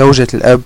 زوجة الأب